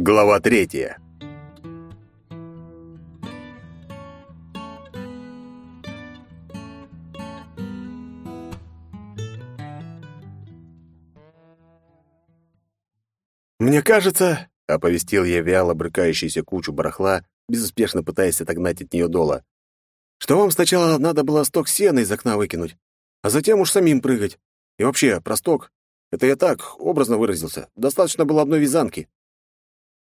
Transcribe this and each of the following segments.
Глава третья. «Мне кажется», — оповестил я вяло брыкающуюся кучу барахла, безуспешно пытаясь отогнать от нее дола, «что вам сначала надо было сток сена из окна выкинуть, а затем уж самим прыгать. И вообще, про сток — это я так, образно выразился. Достаточно было одной вязанки».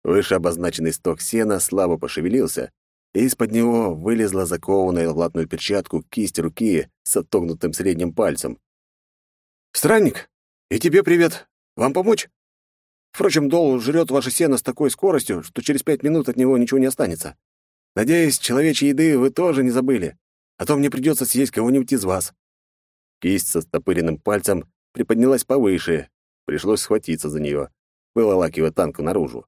Выше обозначенный сток сена слабо пошевелился, и из-под него вылезла закованная в латную перчатку кисть руки с отогнутым средним пальцем. «Странник, и тебе привет. Вам помочь?» Впрочем, Дол жрет ваше сено с такой скоростью, что через пять минут от него ничего не останется. Надеюсь, человечьей еды вы тоже не забыли, а то мне придется съесть кого-нибудь из вас». Кисть со стопыренным пальцем приподнялась повыше, пришлось схватиться за нее, выволакивая танку наружу.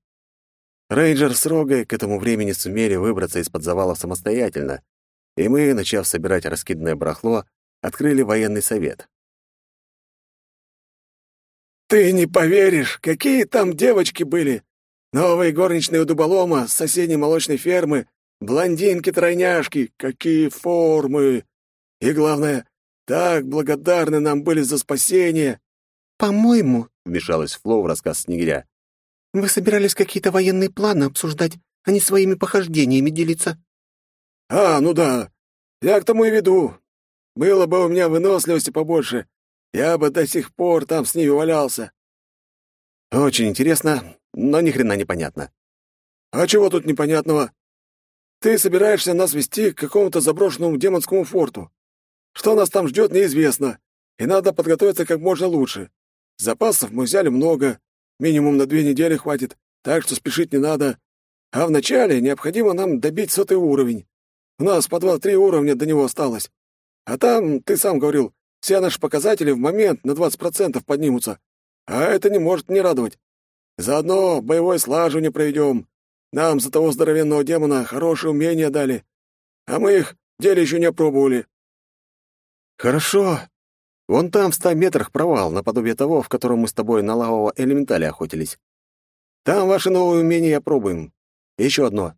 Рейнджер с Рогой к этому времени сумели выбраться из-под завала самостоятельно, и мы, начав собирать раскиданное барахло, открыли военный совет. «Ты не поверишь, какие там девочки были! Новые горничные у дуболома с соседней молочной фермы, блондинки-тройняшки, какие формы! И главное, так благодарны нам были за спасение!» «По-моему», — вмешалась Фло в рассказ Снегиря, «вы собирались какие-то военные планы обсуждать, а не своими похождениями делиться». «А, ну да, я к тому и веду. Было бы у меня выносливости побольше, я бы до сих пор там с ними валялся. Очень интересно, но ни хрена непонятно. А чего тут непонятного? Ты собираешься нас вести к какому-то заброшенному демонскому форту. Что нас там ждет, неизвестно, и надо подготовиться как можно лучше. Запасов мы взяли много, минимум на две недели хватит, так что спешить не надо. А вначале необходимо нам добить сотый уровень. У нас по два-три уровня до него осталось. А там, ты сам говорил, все наши показатели в момент на 20% поднимутся. А это не может не радовать. Заодно боевой слаживание проведем. Нам за того здоровенного демона хорошие умения дали. А мы их деле еще не опробовали. Хорошо. Вон там в ста метрах провал, наподобие того, в котором мы с тобой на лавового элементале охотились. Там ваши новые умения опробуем. И еще одно.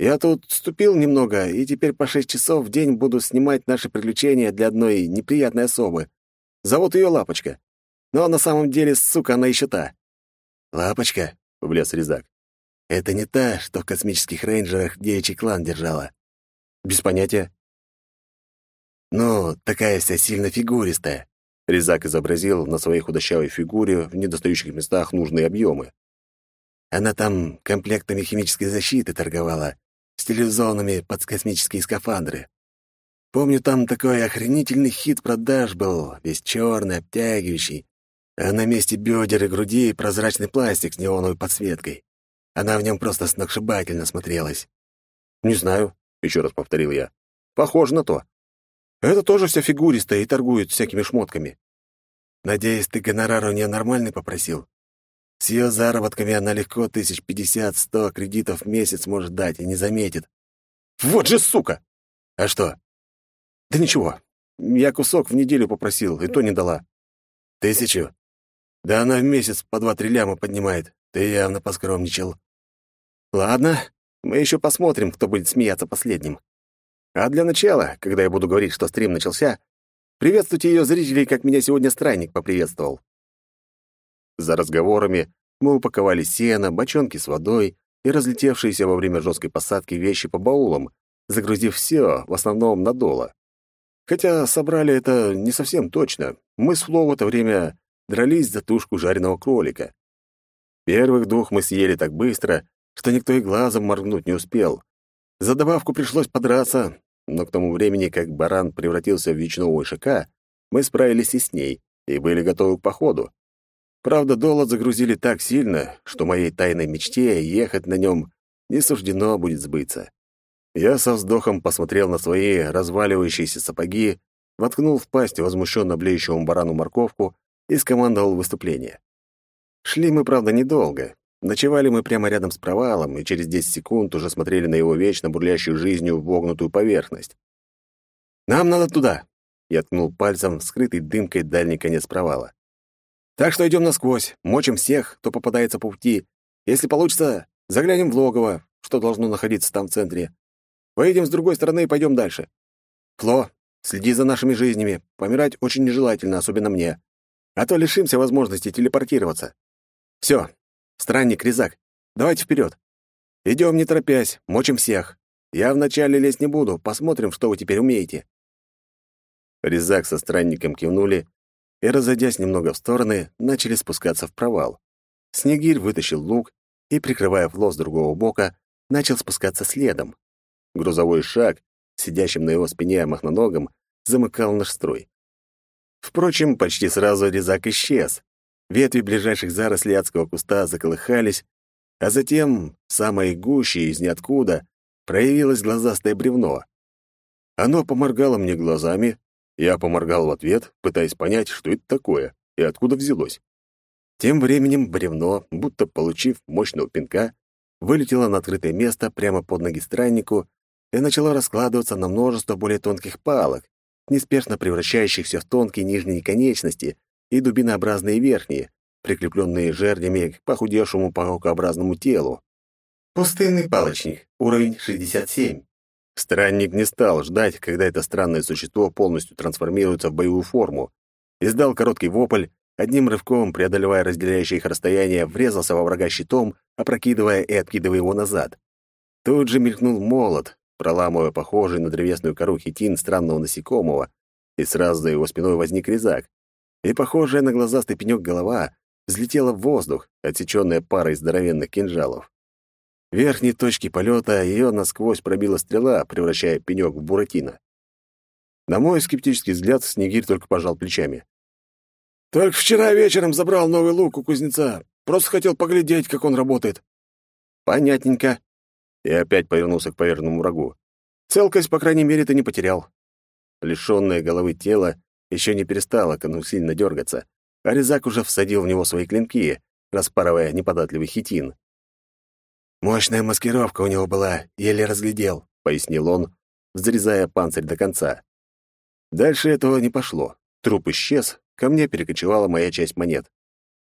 Я тут вступил немного, и теперь по шесть часов в день буду снимать наши приключения для одной неприятной особы. Зовут ее Лапочка. Но на самом деле, сука, она еще та. «Лапочка», — влез Резак, — «это не та, что в космических рейнджерах девичий клан держала». «Без понятия». «Ну, такая вся сильно фигуристая», — Резак изобразил на своей худощавой фигуре в недостающих местах нужные объемы. Она там комплектами химической защиты торговала, стилизованными под космические скафандры. Помню, там такой охренительный хит продаж был, весь черный, обтягивающий, а на месте бедер и груди прозрачный пластик с неоновой подсветкой. Она в нем просто сногсшибательно смотрелась. «Не знаю», — еще раз повторил я. «Похоже на то. Это тоже вся фигуристая и торгует всякими шмотками». «Надеюсь, ты гонорар у нее нормальный попросил?» С ее заработками она легко тысяч пятьдесят-сто кредитов в месяц может дать и не заметит. Вот же сука! А что? Да ничего. Я кусок в неделю попросил, и то не дала. Тысячу? Да она в месяц по два-три ляма поднимает. Ты явно поскромничал. Ладно, мы еще посмотрим, кто будет смеяться последним. А для начала, когда я буду говорить, что стрим начался, приветствуйте ее зрителей, как меня сегодня странник поприветствовал. За разговорами мы упаковали сено, бочонки с водой и разлетевшиеся во время жесткой посадки вещи по баулам, загрузив все, в основном на доло. Хотя собрали это не совсем точно. Мы с Фло в это время дрались за тушку жареного кролика. Первых двух мы съели так быстро, что никто и глазом моргнуть не успел. За добавку пришлось подраться, но к тому времени, как баран превратился в вечного ишака, мы справились и с ней, и были готовы к походу. Правда, доллар загрузили так сильно, что моей тайной мечте ехать на нем не суждено будет сбыться. Я со вздохом посмотрел на свои разваливающиеся сапоги, воткнул в пасть возмущенно блеющему барану морковку и скомандовал выступление. Шли мы, правда, недолго. Ночевали мы прямо рядом с провалом, и через 10 секунд уже смотрели на его вечно бурлящую жизнью вогнутую поверхность. «Нам надо туда!» Я ткнул пальцем в скрытый дымкой дальний конец провала. Так что идем насквозь, мочим всех, кто попадается по пути, Если получится, заглянем в логово, что должно находиться там в центре. Выйдем с другой стороны и пойдем дальше. Фло, следи за нашими жизнями. Помирать очень нежелательно, особенно мне. А то лишимся возможности телепортироваться. Все, странник, резак, давайте вперед. Идем не торопясь, мочим всех. Я вначале лезть не буду, посмотрим, что вы теперь умеете. Резак со странником кивнули и, разойдясь немного в стороны, начали спускаться в провал. Снегирь вытащил лук и, прикрывая фло с другого бока, начал спускаться следом. Грузовой шаг, сидящим на его спине махноногом, замыкал наш строй. Впрочем, почти сразу резак исчез. Ветви ближайших зарослей адского куста заколыхались, а затем, самое гуще из ниоткуда, проявилось глазастое бревно. Оно поморгало мне глазами, я поморгал в ответ, пытаясь понять, что это такое и откуда взялось. Тем временем бревно, будто получив мощного пинка, вылетело на открытое место прямо под ноги страннику и начало раскладываться на множество более тонких палок, неспешно превращающихся в тонкие нижние конечности и дубинообразные верхние, прикрепленные жердями к похудевшему паукообразному телу. Пустынный палочник, уровень 67. Странник не стал ждать, когда это странное существо полностью трансформируется в боевую форму. Издал короткий вопль, одним рывком, преодолевая разделяющее их расстояние, врезался во врага щитом, опрокидывая и откидывая его назад. Тут же мелькнул молот, проламывая похожий на древесную кору хитин странного насекомого, и сразу за его спиной возник резак. И похожая на глазастый пенёк голова взлетела в воздух, отсечённая парой здоровенных кинжалов. В верхней точке полета ее насквозь пробила стрела, превращая пенёк в буратино. На мой скептический взгляд, Снегирь только пожал плечами. «Только вчера вечером забрал новый лук у кузнеца. Просто хотел поглядеть, как он работает». «Понятненько. И опять повернулся к поверженному врагу. Целкость, по крайней мере, ты не потерял. Лишённое головы тело еще не перестало конвульсивно дергаться, а резак уже всадил в него свои клинки, распарывая неподатливый хитин. «Мощная маскировка у него была, еле разглядел», — пояснил он, взрезая панцирь до конца. Дальше этого не пошло. Труп исчез, ко мне перекочевала моя часть монет.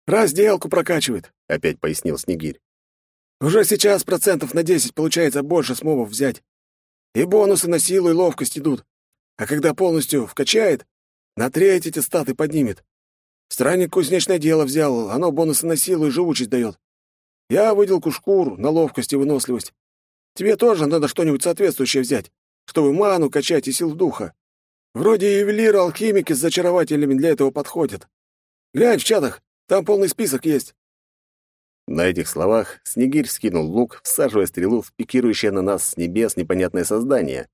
«Разделку прокачивает», — опять пояснил Снегирь. Уже сейчас процентов на десять получается больше с взять. И бонусы на силу и ловкость идут. А когда полностью вкачает, на треть эти статы поднимет. Странник кузнечное дело взял, оно бонусы на силу и живучесть дает. Я выделку шкур на ловкость и выносливость. Тебе тоже надо что-нибудь соответствующее взять, чтобы ману качать и сил духа. Вроде ювелиры-алхимики с зачарователями для этого подходят. Глянь в чатах, там полный список есть. На этих словах Снегирь скинул лук, всаживая стрелу в пикирующее на нас с небес непонятное создание.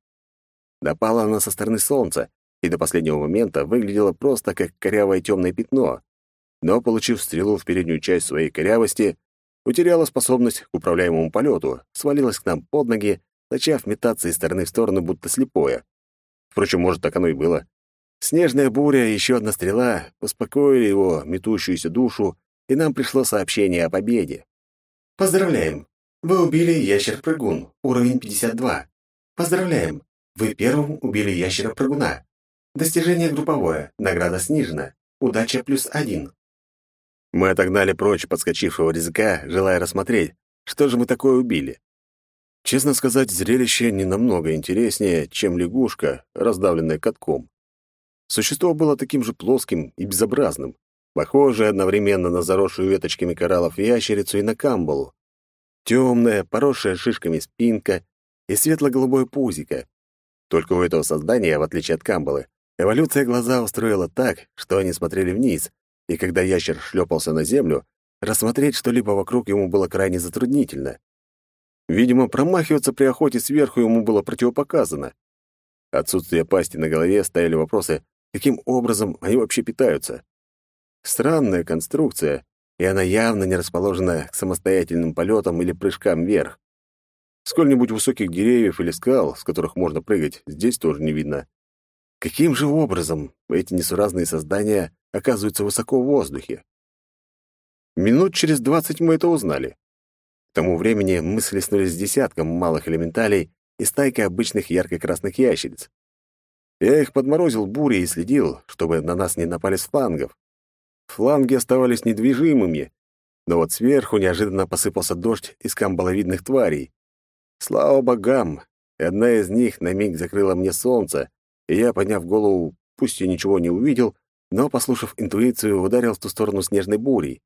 Напала она со стороны солнца, и до последнего момента выглядела просто как корявое темное пятно. Но, получив стрелу в переднюю часть своей корявости, утеряла способность к управляемому полету, свалилась к нам под ноги, начав метаться из стороны в сторону, будто слепое. Впрочем, может, так оно и было. Снежная буря и еще одна стрела успокоили его метущуюся душу, и нам пришло сообщение о победе. Поздравляем! Вы убили ящер-прыгун, уровень 52. Поздравляем! Вы первым убили ящера-прыгуна. Достижение групповое, награда снижена. Удача плюс один. Мы отогнали прочь подскочившего резака, желая рассмотреть, что же мы такое убили. Честно сказать, зрелище не намного интереснее, чем лягушка, раздавленная катком. Существо было таким же плоским и безобразным похожая одновременно на заросшую веточками кораллов ящерицу и на камбалу. Темная, поросшая шишками спинка и светло-голубое пузико. Только у этого создания, в отличие от камбалы, эволюция глаза устроила так, что они смотрели вниз, и когда ящер шлепался на землю, рассмотреть что-либо вокруг ему было крайне затруднительно. Видимо, промахиваться при охоте сверху ему было противопоказано. Отсутствие пасти на голове ставили вопросы, каким образом они вообще питаются. Странная конструкция, и она явно не расположена к самостоятельным полетам или прыжкам вверх. Сколь-нибудь высоких деревьев или скал, с которых можно прыгать, здесь тоже не видно. Каким же образом эти несуразные создания оказываются высоко в воздухе? Минут через двадцать мы это узнали. К тому времени мы слеснулись с десятком малых элементалей и стайкой обычных ярко-красных ящериц. Я их подморозил бурей и следил, чтобы на нас не напали с флангов. Фланги оставались недвижимыми, Но вот сверху неожиданно посыпался дождь из камбаловидных тварей. Слава богам, одна из них на миг закрыла мне солнце, я, подняв голову, пусть и ничего не увидел, но, послушав интуицию, ударил в ту сторону снежной бурей.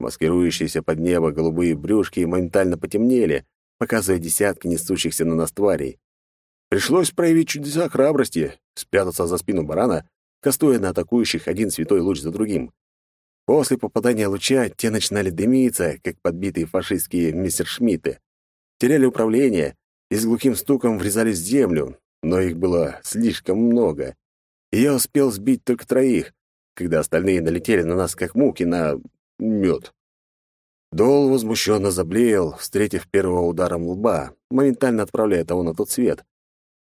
Маскирующиеся под небо голубые брюшки моментально потемнели, показывая десятки несущихся на нас тварей. Пришлось проявить чудеса храбрости, спрятаться за спину барана, кастуя на атакующих один святой луч за другим. После попадания луча те начинали дымиться, как подбитые фашистские мессершмитты. Теряли управление и с глухим стуком врезались в землю, но их было слишком много. И я успел сбить только троих, когда остальные налетели на нас, как муки на мед. Дол возмущенно заблеял, встретив первого ударом лба, моментально отправляя того на тот свет.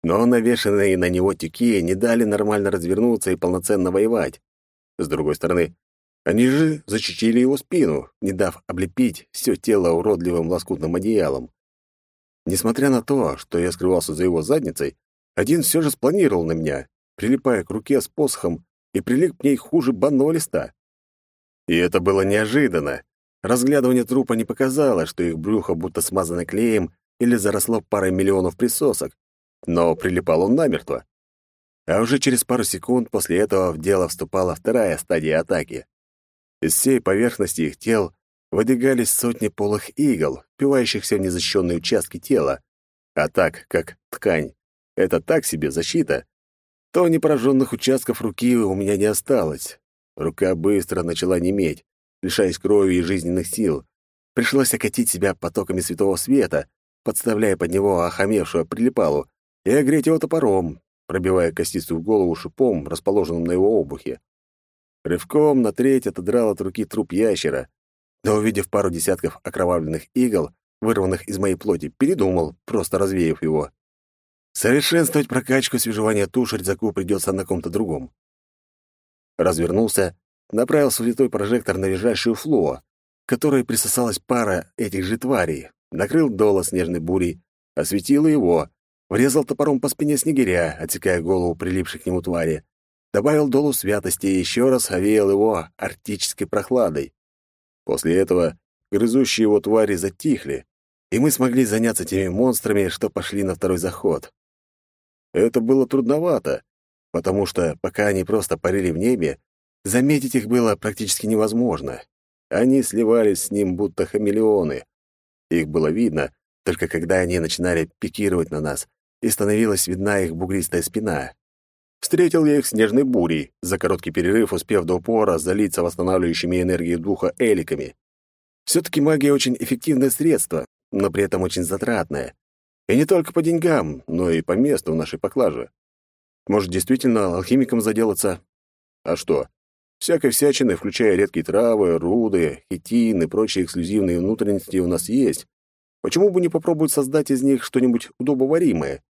Но навешанные на него тюки не дали нормально развернуться и полноценно воевать. С другой стороны, они же защитили его спину, не дав облепить все тело уродливым лоскутным одеялом. Несмотря на то, что я скрывался за его задницей, один все же спланировал на меня, прилипая к руке с посохом и прилип к ней хуже банного листа. И это было неожиданно. Разглядывание трупа не показало, что их брюхо будто смазано клеем или заросло парой миллионов присосок, но прилипал он намертво. А уже через пару секунд после этого в дело вступала вторая стадия атаки. Из всей поверхности их тел выдвигались сотни полых игл, впивающихся в незащищенные участки тела. А так, как ткань, это так себе защита, то непораженных участков руки у меня не осталось. Рука быстро начала неметь, лишаясь крови и жизненных сил. Пришлось окатить себя потоками святого света, подставляя под него охамевшую прилипалу, и огреть его топором, пробивая костистую голову шипом, расположенным на его обухе. Рывком на треть отодрал от руки труп ящера, но, увидев пару десятков окровавленных игл, вырванных из моей плоти, передумал, просто развеяв его. Совершенствовать прокачку свежевания туш Рюкзаку придется на ком-то другом. Развернулся, направил святой прожектор на ближайшую фло, к которой присосалась пара этих же тварей, накрыл дола снежной бурей, осветил его, врезал топором по спине снегиря, отсекая голову прилипшей к нему твари, добавил долу святости и еще раз овеял его арктической прохладой. После этого грызущие его твари затихли, и мы смогли заняться теми монстрами, что пошли на второй заход. Это было трудновато, потому что, пока они просто парили в небе, заметить их было практически невозможно. Они сливались с ним, будто хамелеоны. Их было видно, только когда они начинали пикировать на нас, и становилась видна их бугристая спина. Встретил я их снежной бурей, за короткий перерыв успев до упора залиться восстанавливающими энергию духа эликами. Все-таки магия очень эффективное средство, но при этом очень затратное. И не только по деньгам, но и по месту в нашей поклаже. Может, действительно алхимиком заделаться? А что? Всякой всячины, включая редкие травы, руды, хитин и прочие эксклюзивные внутренности у нас есть. Почему бы не попробовать создать из них что-нибудь удобоваримое?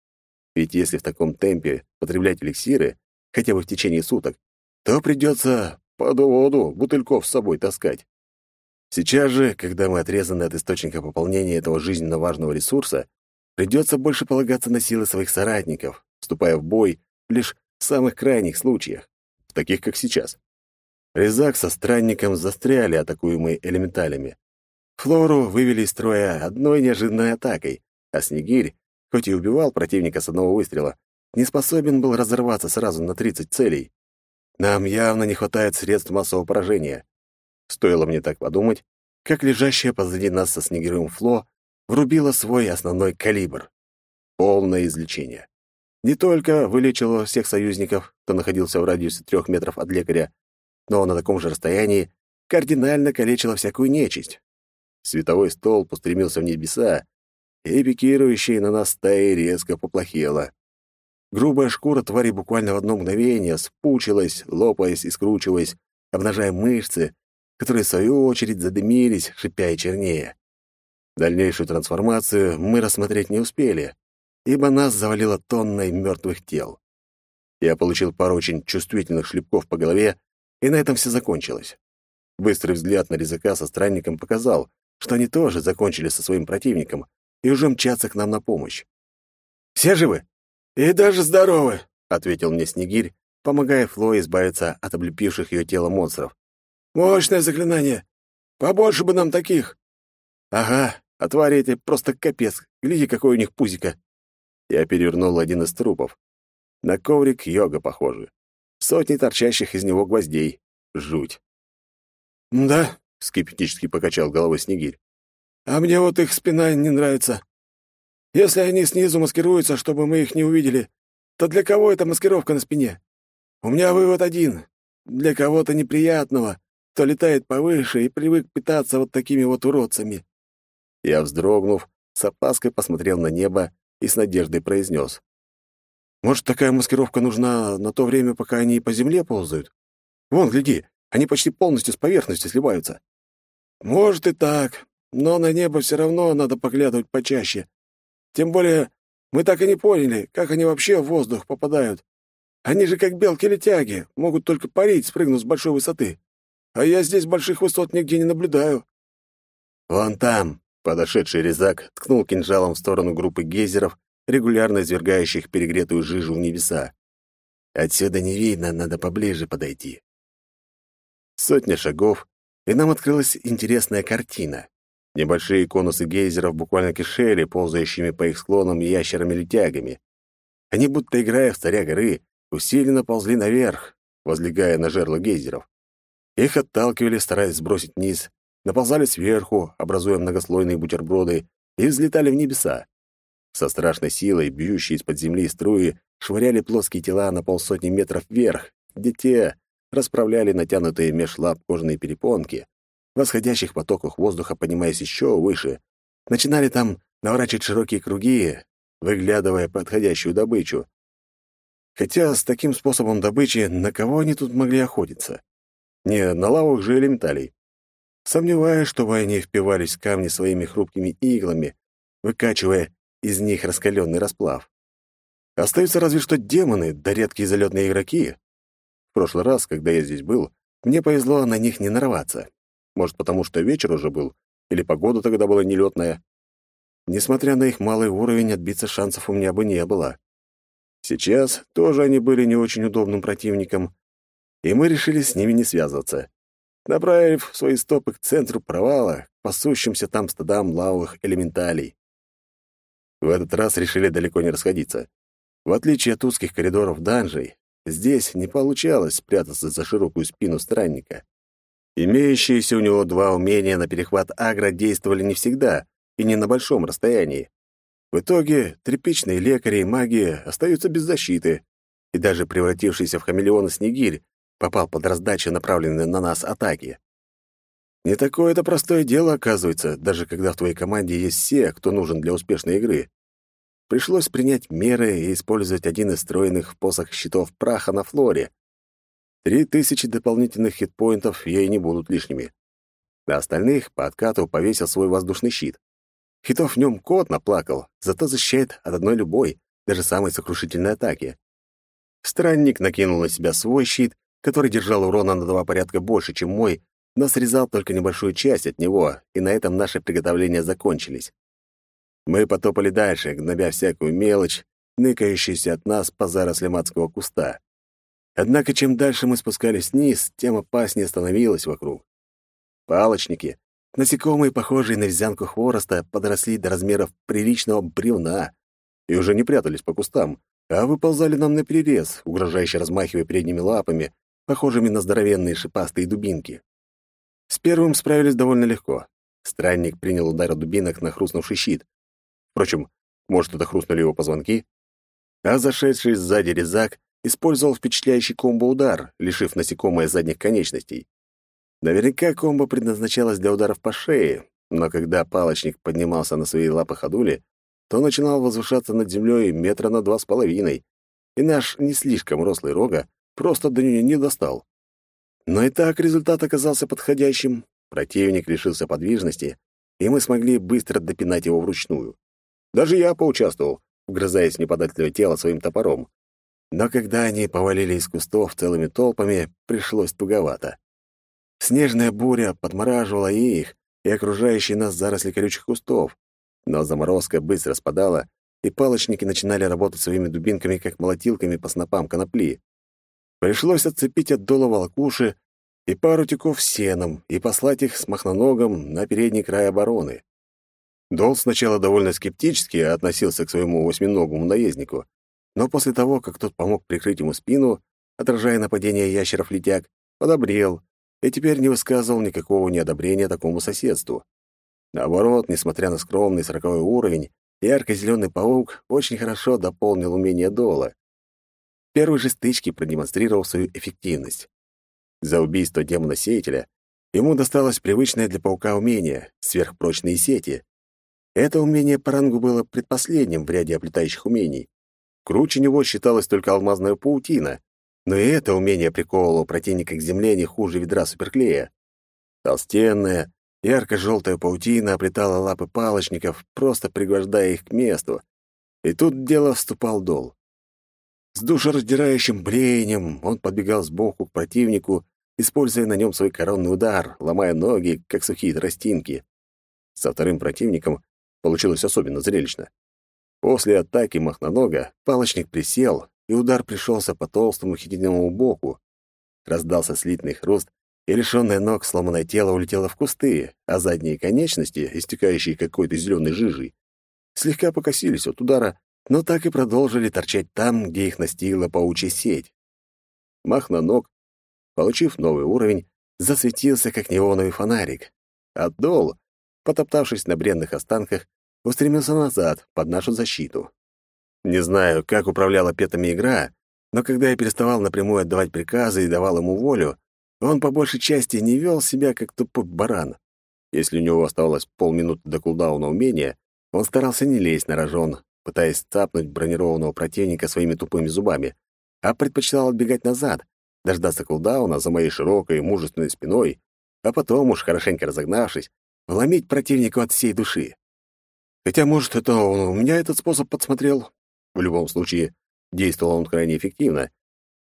Ведь если в таком темпе потреблять эликсиры, хотя бы в течение суток, то придется по воду бутыльков с собой таскать. Сейчас же, когда мы отрезаны от источника пополнения этого жизненно важного ресурса, Придется больше полагаться на силы своих соратников, вступая в бой лишь в самых крайних случаях, в таких, как сейчас. Резак со странником застряли, атакуемые элементалями. Флору вывели из строя одной неожиданной атакой, а Снегирь, хоть и убивал противника с одного выстрела, не способен был разорваться сразу на 30 целей. Нам явно не хватает средств массового поражения. Стоило мне так подумать, как лежащая позади нас со Снегирем Фло врубила свой основной калибр. Полное излечение. Не только вылечило всех союзников, кто находился в радиусе трех метров от лекаря, но на таком же расстоянии кардинально калечило всякую нечисть. Световой столб устремился в небеса, и пикирующая на нас стаи резко поплохела. Грубая шкура твари буквально в одно мгновение спучилась, лопаясь и скручиваясь, обнажая мышцы, которые, в свою очередь, задымились, шипя и чернее. Дальнейшую трансформацию мы рассмотреть не успели, ибо нас завалило тонной мертвых тел. Я получил пару очень чувствительных шлепков по голове, и на этом все закончилось. Быстрый взгляд на резака со странником показал, что они тоже закончили со своим противником и уже мчатся к нам на помощь. «Все живы?» «И даже здоровы», — ответил мне Снегирь, помогая Фло избавиться от облепивших ее тело монстров. «Мощное заклинание. Побольше бы нам таких!» «Ага, а твари эти просто капец. Гляди, какой у них пузико!» Я перевернул один из трупов. На коврик йога похожий. Сотни торчащих из него гвоздей. Жуть. «Да», — скептически покачал головой Снегирь. «А мне вот их спина не нравится. Если они снизу маскируются, чтобы мы их не увидели, то для кого эта маскировка на спине? У меня вывод один. Для кого-то неприятного, кто летает повыше и привык питаться вот такими вот уродцами». Я, вздрогнув, с опаской посмотрел на небо и с надеждой произнес. «Может, такая маскировка нужна на то время, пока они по земле ползают? Вон, гляди, они почти полностью с поверхности сливаются». «Может и так, но на небо все равно надо поглядывать почаще. Тем более мы так и не поняли, как они вообще в воздух попадают. Они же как белки-летяги, могут только парить, спрыгнув с большой высоты. А я здесь больших высот нигде не наблюдаю». «Вон там», — подошедший резак ткнул кинжалом в сторону группы гейзеров, регулярно извергающих перегретую жижу в небеса. «Отсюда не видно, надо поближе подойти». Сотня шагов, и нам открылась интересная картина. Небольшие конусы гейзеров буквально кишели ползающими по их склонам ящерами-летягами. Они, будто играя в царя горы, усиленно ползли наверх, возлегая на жерло гейзеров. Их отталкивали, стараясь сбросить вниз, наползали сверху, образуя многослойные бутерброды, и взлетали в небеса. Со страшной силой, бьющие из-под земли струи, швыряли плоские тела на полсотни метров вверх, где те расправляли натянутые меж лап кожаные перепонки, в восходящих потоках воздуха поднимаясь еще выше, начинали там наворачивать широкие круги, выглядывая подходящую добычу. Хотя с таким способом добычи на кого они тут могли охотиться? Не на лавах же элементалей. Сомневаюсь, чтобы они впивались в камни своими хрупкими иглами, выкачивая из них раскаленный расплав. Остаются разве что демоны, да редкие залетные игроки. В прошлый раз, когда я здесь был, мне повезло на них не нарваться. Может, потому что вечер уже был, или погода тогда была нелетная. Несмотря на их малый уровень, отбиться шансов у меня бы не было. Сейчас тоже они были не очень удобным противником, и мы решили с ними не связываться, направив свои стопы к центру провала, к пасущимся там стадам лавовых элементалей. В этот раз решили далеко не расходиться. В отличие от узких коридоров данжей, здесь не получалось спрятаться за широкую спину странника. Имеющиеся у него два умения на перехват агро действовали не всегда и не на большом расстоянии. В итоге тряпичные лекари и маги остаются без защиты, и даже превратившийся в хамелеона Снегирь попал под раздачу направленной на нас атаки. Не такое это простое дело, оказывается, даже когда в твоей команде есть все, кто нужен для успешной игры. Пришлось принять меры и использовать один из встроенных в посох щитов праха на флоре. Три тысячи дополнительных хитпоинтов ей не будут лишними. На остальных по откату повесил свой воздушный щит. Хитов в нем кот наплакал, зато защищает от одной любой, даже самой сокрушительной атаки. Странник накинул на себя свой щит, который держал урона на два порядка больше, чем мой, но срезал только небольшую часть от него, и на этом наши приготовления закончились. Мы потопали дальше, гнобя всякую мелочь, ныкающуюся от нас по зарослям адского куста. Однако чем дальше мы спускались вниз, тем опаснее становилось вокруг. Палочники, насекомые, похожие на вязанку хвороста, подросли до размеров приличного бревна и уже не прятались по кустам, а выползали нам на перерез, угрожающе размахивая передними лапами, похожими на здоровенные шипастые дубинки. С первым справились довольно легко. Странник принял удар дубинок на хрустнувший щит. Впрочем, может, это хрустнули его позвонки? А зашедший сзади резак использовал впечатляющий комбо-удар, лишив насекомое задних конечностей. Наверняка комбо предназначалось для ударов по шее, но когда палочник поднимался на свои лапы ходули, то начинал возвышаться над землей метра на два с половиной, и наш не слишком рослый рога просто до нее не достал. Но и так результат оказался подходящим. Противник лишился подвижности, и мы смогли быстро допинать его вручную. Даже я поучаствовал, вгрызаясь в неподатливое тело своим топором. Но когда они повалили из кустов целыми толпами, пришлось туговато. Снежная буря подмораживала и их, и окружающие нас заросли колючих кустов, но заморозка быстро спадала, и палочники начинали работать своими дубинками, как молотилками по снопам конопли. Пришлось отцепить от дола волокуши и пару тюков сеном и послать их с махноногом на передний край обороны. Дол сначала довольно скептически относился к своему восьминогому наезднику, но после того, как тот помог прикрыть ему спину, отражая нападение ящеров-летяг, подобрел и теперь не высказывал никакого неодобрения такому соседству. Наоборот, несмотря на скромный сороковой уровень, ярко-зеленый паук очень хорошо дополнил умение Дола. Первой же стычке продемонстрировал свою эффективность. За убийство демона-сеятеля ему досталось привычное для паука умение — сверхпрочные сети. Это умение по рангу было предпоследним в ряде оплетающих умений. Круче него считалась только алмазная паутина, но и это умение приковывало противника к земле не хуже ведра суперклея. Толстенная, ярко-желтая паутина оплетала лапы палочников, просто пригвождая их к месту. И тут дело вступал Дол. С душераздирающим блеянием он подбегал сбоку к противнику, используя на нем свой коронный удар, ломая ноги, как сухие тростинки. Со вторым противником получилось особенно зрелищно. После атаки Махнонога палочник присел, и удар пришелся по толстому хитиному боку. Раздался слитный хруст, и лишённое ног сломанное тело улетело в кусты, а задние конечности, истекающие какой-то зеленой жижей, слегка покосились от удара, но так и продолжили торчать там, где их настигла паучья сеть. Махноног, получив новый уровень, засветился, как неоновый фонарик. А Дол, потоптавшись на бренных останках, устремился назад, под нашу защиту. Не знаю, как управляла петами игра, но когда я переставал напрямую отдавать приказы и давал ему волю, он по большей части не вел себя как тупой баран. Если у него оставалось полминуты до кулдауна умения, он старался не лезть на рожон, пытаясь цапнуть бронированного противника своими тупыми зубами, а предпочитал отбегать назад, дождаться кулдауна за моей широкой и мужественной спиной, а потом уж, хорошенько разогнавшись, вломить противнику от всей души. Хотя, может, это он у меня этот способ подсмотрел, в любом случае, действовал он крайне эффективно,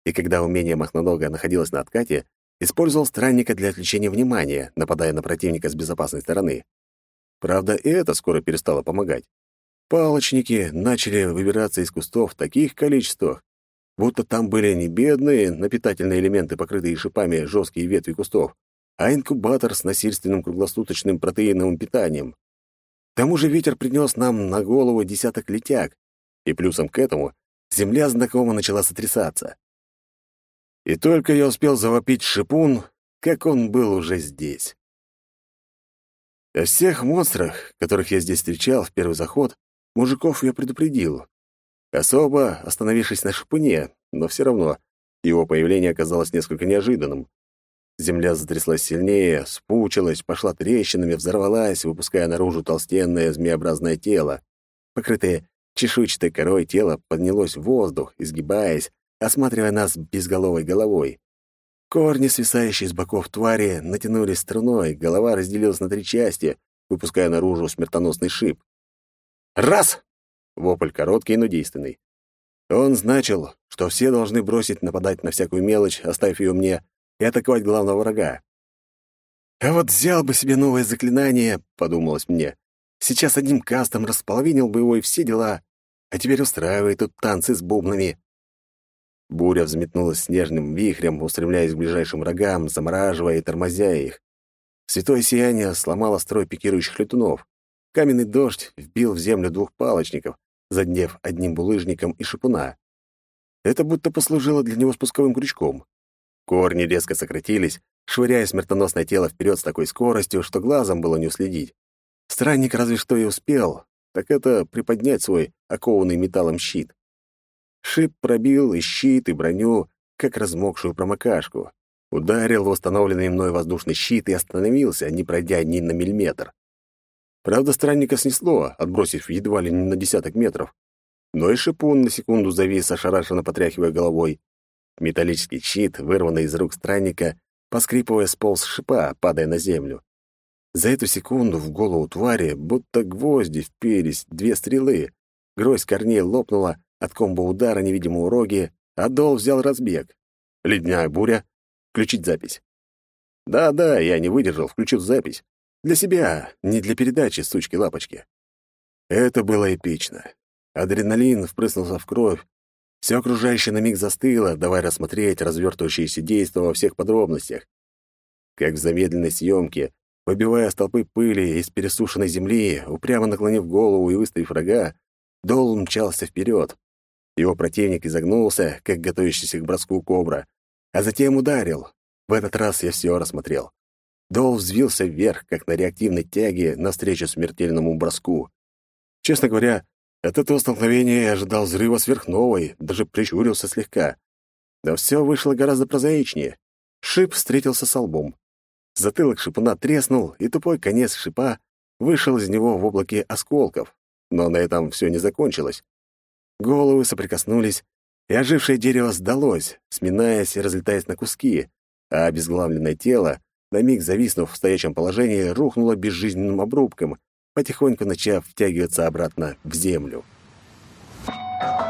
и когда умение Махнонога находилось на откате, использовал странника для отвлечения внимания, нападая на противника с безопасной стороны. Правда, и это скоро перестало помогать. Палочники начали выбираться из кустов в таких количествах, будто там были не бедные напитательные элементы, покрытые шипами жесткие ветви кустов, а инкубатор с насильственным круглосуточным протеиновым питанием. К тому же ветер принес нам на голову десяток летяг, и плюсом к этому земля знакомо начала сотрясаться. И только я успел завопить шипун, как он был уже здесь. О всех монстрах, которых я здесь встречал в первый заход, мужиков я предупредил. Особо остановившись на шипуне, но все равно его появление оказалось несколько неожиданным. Земля затряслась сильнее, спучилась, пошла трещинами, взорвалась, выпуская наружу толстенное змеобразное тело. Покрытое Чешуйчатой корой тело поднялось в воздух, изгибаясь, осматривая нас безголовой головой. Корни, свисающие с боков твари, натянулись струной, голова разделилась на три части, выпуская наружу смертоносный шип. «Раз!» — вопль короткий, но действенный. Он значил, что все должны бросить нападать на всякую мелочь, оставив ее мне, и атаковать главного врага. «А вот взял бы себе новое заклинание», — подумалось мне. «Сейчас одним кастом располовинил бы его и все дела а теперь устраивай тут танцы с бубнами». Буря взметнулась снежным вихрем, устремляясь к ближайшим врагам, замораживая и тормозя их. Святое сияние сломало строй пикирующих летунов. Каменный дождь вбил в землю двух палочников, заднев одним булыжником и шипуна. Это будто послужило для него спусковым крючком. Корни резко сократились, швыряя смертоносное тело вперед с такой скоростью, что глазом было не уследить. Странник разве что и успел, так это приподнять свой окованный металлом щит. Шип пробил и щит, и броню, как размокшую промокашку. Ударил в установленный мной воздушный щит и остановился, не пройдя ни на миллиметр. Правда, странника снесло, отбросив едва ли не на десяток метров. Но и шипун на секунду завис, ошарашенно потряхивая головой. Металлический щит, вырванный из рук странника, поскрипывая, сполз шипа, падая на землю. За эту секунду в голову твари будто гвозди впились две стрелы. Грозь корней лопнула от комбо удара невидимого роги, а Дол взял разбег. Ледняная буря. Включить запись. Да-да, я не выдержал, включил запись. Для себя, не для передачи сучки-лапочки. Это было эпично. Адреналин впрыснулся в кровь. Все окружающее на миг застыло, давая рассмотреть развертывающиеся действия во всех подробностях. как в замедленной съемке, выбивая столпы пыли из пересушенной земли, упрямо наклонив голову и выставив рога, Дол мчался вперед. Его противник изогнулся, как готовящийся к броску кобра, а затем ударил. В этот раз я все рассмотрел. Дол взвился вверх, как на реактивной тяге, навстречу смертельному броску. Честно говоря, от этого столкновения я ожидал взрыва сверхновой, даже прищурился слегка. Но все вышло гораздо прозаичнее. Шип встретился с лбом. Затылок шипуна треснул, и тупой конец шипа вышел из него в облаке осколков. Но на этом все не закончилось. Головы соприкоснулись, и ожившее дерево сдалось, сминаясь и разлетаясь на куски, а обезглавленное тело, на миг зависнув в стоячем положении, рухнуло безжизненным обрубком, потихоньку начав втягиваться обратно в землю. Thank you.